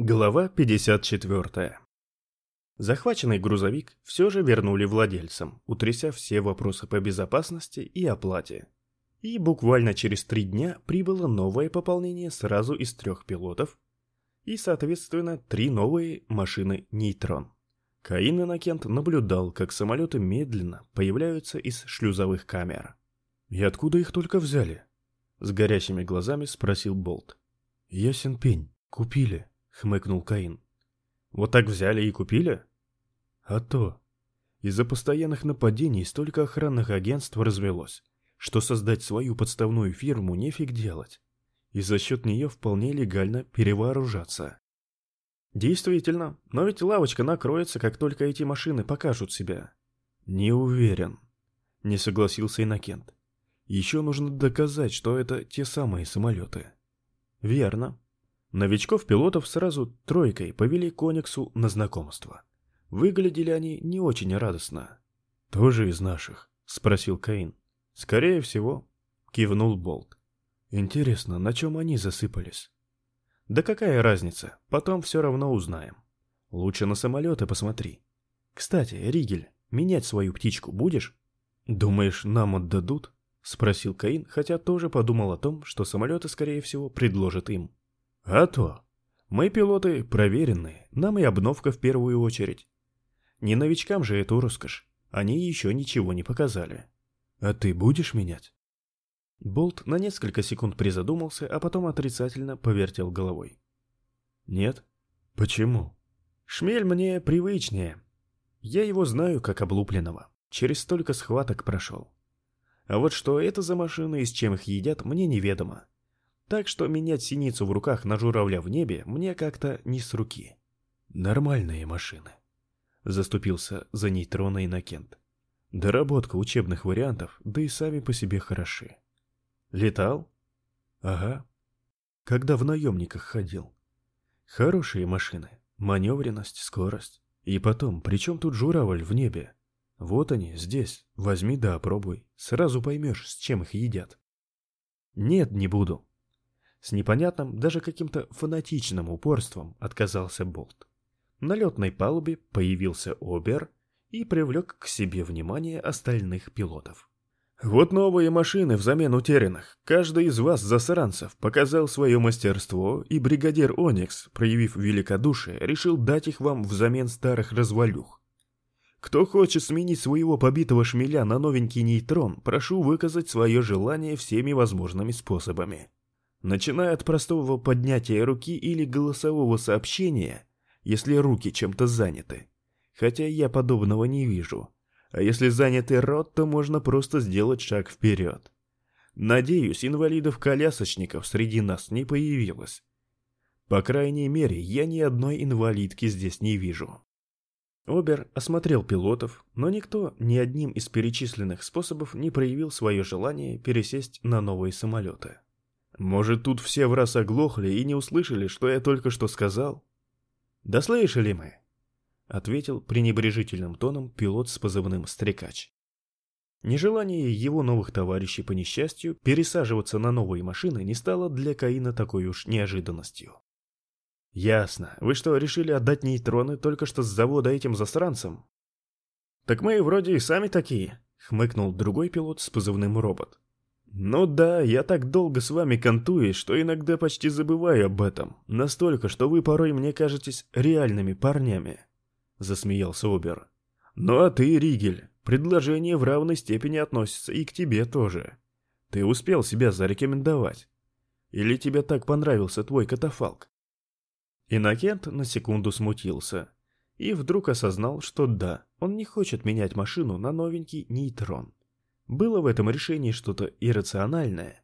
Глава 54. Захваченный грузовик все же вернули владельцам, утряся все вопросы по безопасности и оплате. И буквально через три дня прибыло новое пополнение сразу из трех пилотов и, соответственно, три новые машины «Нейтрон». Каин Иннокент наблюдал, как самолеты медленно появляются из шлюзовых камер. «И откуда их только взяли?» С горящими глазами спросил Болт. «Ясен пень. Купили», — хмыкнул Каин. «Вот так взяли и купили?» «А то. Из-за постоянных нападений столько охранных агентств развелось, что создать свою подставную фирму нефиг делать, и за счет нее вполне легально перевооружаться». «Действительно, но ведь лавочка накроется, как только эти машины покажут себя». «Не уверен», — не согласился Иннокент. «Еще нужно доказать, что это те самые самолеты». «Верно», Новичков-пилотов сразу тройкой повели к на знакомство. Выглядели они не очень радостно. «Тоже из наших?» — спросил Каин. «Скорее всего», — кивнул Болт. «Интересно, на чем они засыпались?» «Да какая разница, потом все равно узнаем. Лучше на самолеты посмотри. Кстати, Ригель, менять свою птичку будешь?» «Думаешь, нам отдадут?» — спросил Каин, хотя тоже подумал о том, что самолеты, скорее всего, предложат им. А то. Мы пилоты проверенные, нам и обновка в первую очередь. Не новичкам же эту роскошь. Они еще ничего не показали. А ты будешь менять? Болт на несколько секунд призадумался, а потом отрицательно повертел головой. Нет. Почему? Шмель мне привычнее. Я его знаю как облупленного. Через столько схваток прошел. А вот что это за машины и с чем их едят, мне неведомо. Так что менять синицу в руках на журавля в небе мне как-то не с руки. Нормальные машины. Заступился за нейтрона Иннокент. Доработка учебных вариантов, да и сами по себе хороши. Летал? Ага. Когда в наемниках ходил. Хорошие машины. Маневренность, скорость. И потом, при чем тут журавль в небе? Вот они, здесь. Возьми да опробуй. Сразу поймешь, с чем их едят. Нет, не буду. С непонятным, даже каким-то фанатичным упорством отказался Болт. На летной палубе появился Обер и привлек к себе внимание остальных пилотов. «Вот новые машины взамен утерянных. Каждый из вас, засранцев, показал свое мастерство, и бригадир Оникс, проявив великодушие, решил дать их вам взамен старых развалюх. Кто хочет сменить своего побитого шмеля на новенький нейтрон, прошу выказать свое желание всеми возможными способами начиная от простого поднятия руки или голосового сообщения, если руки чем-то заняты. Хотя я подобного не вижу. А если занятый рот, то можно просто сделать шаг вперед. Надеюсь, инвалидов-колясочников среди нас не появилось. По крайней мере, я ни одной инвалидки здесь не вижу. Обер осмотрел пилотов, но никто ни одним из перечисленных способов не проявил свое желание пересесть на новые самолеты. Может, тут все в раз оглохли и не услышали, что я только что сказал? Да слышали мы, ответил пренебрежительным тоном пилот с позывным «Стрекач». Нежелание его новых товарищей по несчастью пересаживаться на новые машины не стало для Каина такой уж неожиданностью. «Ясно. Вы что, решили отдать нейтроны только что с завода этим засранцам?» «Так мы вроде и сами такие», — хмыкнул другой пилот с позывным «Робот». «Ну да, я так долго с вами контуюсь, что иногда почти забываю об этом. Настолько, что вы порой мне кажетесь реальными парнями», — засмеялся Убер. «Ну а ты, Ригель, предложение в равной степени относится и к тебе тоже. Ты успел себя зарекомендовать. Или тебе так понравился твой катафалк?» Иннокент на секунду смутился и вдруг осознал, что да, он не хочет менять машину на новенький нейтрон. Было в этом решении что-то иррациональное.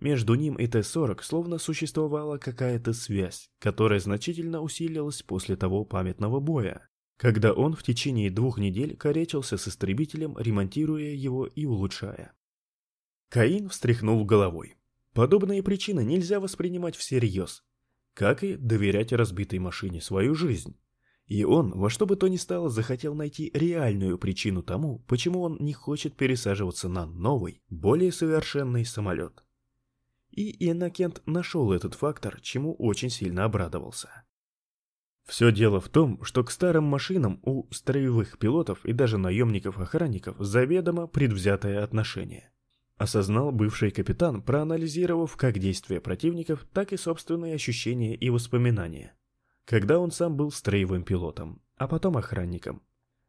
Между ним и Т-40 словно существовала какая-то связь, которая значительно усилилась после того памятного боя, когда он в течение двух недель корячился с истребителем, ремонтируя его и улучшая. Каин встряхнул головой. Подобные причины нельзя воспринимать всерьез, как и доверять разбитой машине свою жизнь. И он во что бы то ни стало захотел найти реальную причину тому, почему он не хочет пересаживаться на новый, более совершенный самолет. И Иннокент нашел этот фактор, чему очень сильно обрадовался. Все дело в том, что к старым машинам у строевых пилотов и даже наемников-охранников заведомо предвзятое отношение. Осознал бывший капитан, проанализировав как действия противников, так и собственные ощущения и воспоминания. Когда он сам был строевым пилотом, а потом охранником.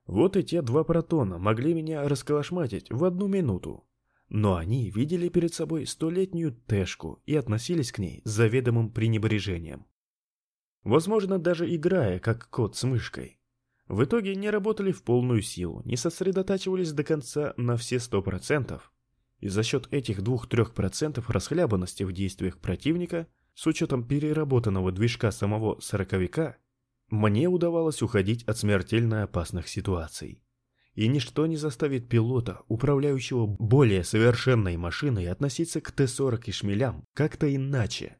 Вот и те два протона могли меня расколошматить в одну минуту. Но они видели перед собой столетнюю Тэшку и относились к ней с заведомым пренебрежением. Возможно, даже играя, как кот с мышкой. В итоге не работали в полную силу, не сосредотачивались до конца на все сто процентов. И за счет этих двух-трех процентов расхлябанности в действиях противника, с учетом переработанного движка самого сороковика, мне удавалось уходить от смертельно опасных ситуаций. И ничто не заставит пилота, управляющего более совершенной машиной, относиться к Т-40 и шмелям как-то иначе.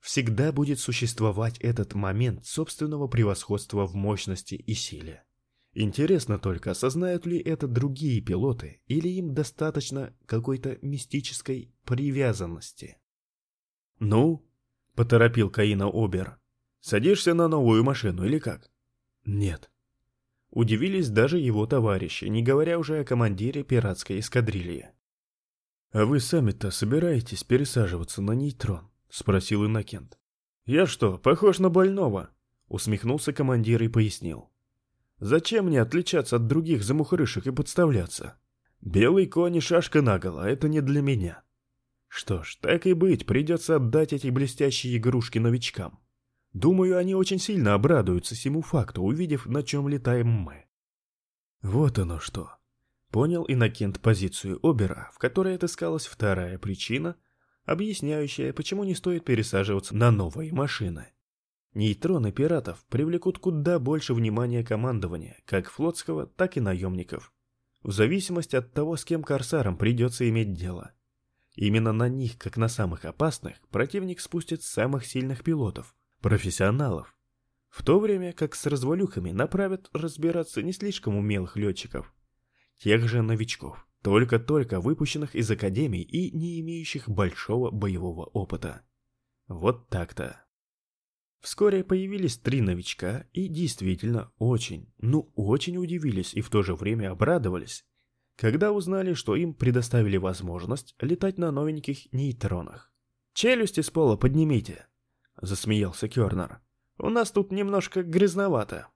Всегда будет существовать этот момент собственного превосходства в мощности и силе. Интересно только, осознают ли это другие пилоты, или им достаточно какой-то мистической привязанности. «Ну?» — поторопил Каина Обер. «Садишься на новую машину или как?» «Нет». Удивились даже его товарищи, не говоря уже о командире пиратской эскадрильи. «А вы сами-то собираетесь пересаживаться на нейтрон?» — спросил Иннокент. «Я что, похож на больного?» — усмехнулся командир и пояснил. «Зачем мне отличаться от других замухрышек и подставляться? Белый конь и шашка наголо — это не для меня. Что ж, так и быть, придется отдать эти блестящие игрушки новичкам. Думаю, они очень сильно обрадуются всему факту, увидев, на чем летаем мы». Вот оно что. Понял Иннокент позицию Обера, в которой отыскалась вторая причина — объясняющая, почему не стоит пересаживаться на новые машины. Нейтроны пиратов привлекут куда больше внимания командования, как флотского, так и наемников. В зависимости от того, с кем корсарам придется иметь дело. Именно на них, как на самых опасных, противник спустит самых сильных пилотов, профессионалов. В то время как с развалюхами направят разбираться не слишком умелых летчиков, тех же новичков только-только выпущенных из академий и не имеющих большого боевого опыта. Вот так-то. Вскоре появились три новичка и действительно очень, ну очень удивились и в то же время обрадовались, когда узнали, что им предоставили возможность летать на новеньких нейтронах. «Челюсти с пола поднимите!» — засмеялся Кернер. «У нас тут немножко грязновато».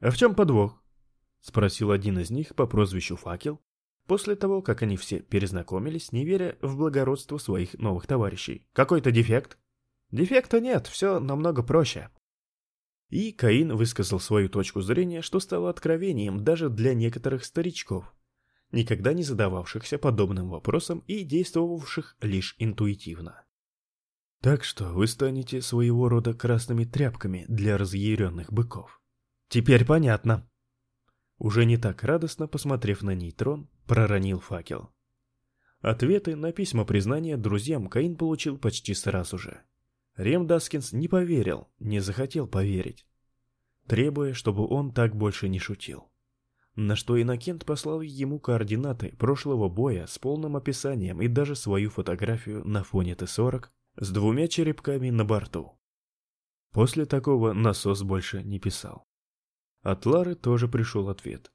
«А в чем подвох?» — спросил один из них по прозвищу Факел, После того, как они все перезнакомились, не веря в благородство своих новых товарищей. Какой-то дефект? Дефекта нет, все намного проще. И Каин высказал свою точку зрения, что стало откровением даже для некоторых старичков, никогда не задававшихся подобным вопросом и действовавших лишь интуитивно. Так что вы станете своего рода красными тряпками для разъяренных быков. Теперь понятно. Уже не так радостно, посмотрев на нейтрон, проронил факел. Ответы на письма признания друзьям Каин получил почти сразу же. Рем Даскинс не поверил, не захотел поверить, требуя, чтобы он так больше не шутил. На что Иннокент послал ему координаты прошлого боя с полным описанием и даже свою фотографию на фоне Т-40 с двумя черепками на борту. После такого насос больше не писал. От Лары тоже пришел ответ.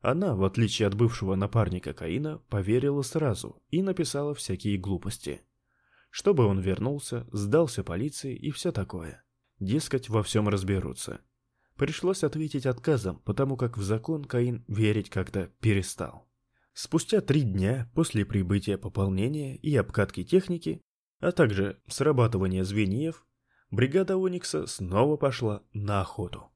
Она, в отличие от бывшего напарника Каина, поверила сразу и написала всякие глупости. Чтобы он вернулся, сдался полиции и все такое. Дескать, во всем разберутся. Пришлось ответить отказом, потому как в закон Каин верить как-то перестал. Спустя три дня после прибытия пополнения и обкатки техники, а также срабатывания звеньев, бригада Оникса снова пошла на охоту.